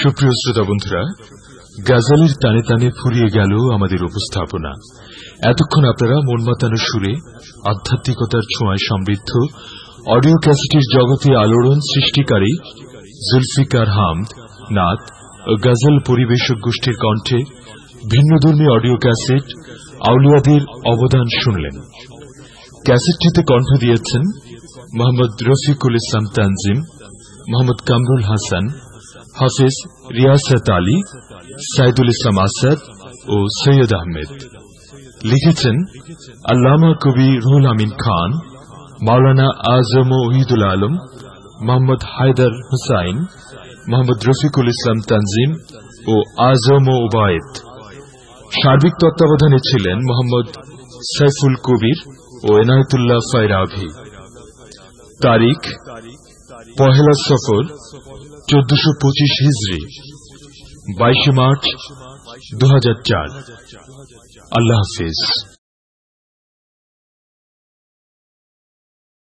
সুপ্রিয় শ্রোতা বন্ধুরা, গাজালের টানে টানে ফুরিয়ে গেল আমাদের উপস্থাপনা। এতক্ষণ আপনারা মন মাতানো সুরে, আধ্যাত্মিকতার ছোঁয়ায় সমৃদ্ধ, অডিও ক্যাসেটের জগতে আলোড়ন সৃষ্টিকারী জুলফিকার হামদ নাথ ও গজল পরিবেশক গোষ্ঠীর কণ্ঠে ভিন্নধর্মী অডিও ক্যাসেট আউলিয়াদের অবদান শুনলেন। ক্যাসেটটিতে কণ্ঠ দিয়েছেন মোহাম্মদ রফিকুল ইসলাম তানজিম, মোহাম্মদ কামরুল হাসান হাফিজ রিয়াসত আলী, সাইদুল ইসলাম আসাদ ও সৈয়দ আহমেদ। লিখেছেন আল্লামা কবি রুহুল আমিন খান, মাওলানা আজম ওহিদুল আলম, মোহাম্মদ হায়দার হুসাইন, মোহাম্মদ রফিকুল ইসলাম তানজিম ও আজম ওবায়দ সার্বিক তত্ত্বাবধানে ছিলেন মোহাম্মদ সাইফুল কবির ও এনায়তুল্লাহ ফাইরাভি তারিখ পহেলা সফর চোদ্দশো পঁচিশ হিজড়ি বাইশে মার্চ দু হাজার চার। আল্লাহ হাফিজ।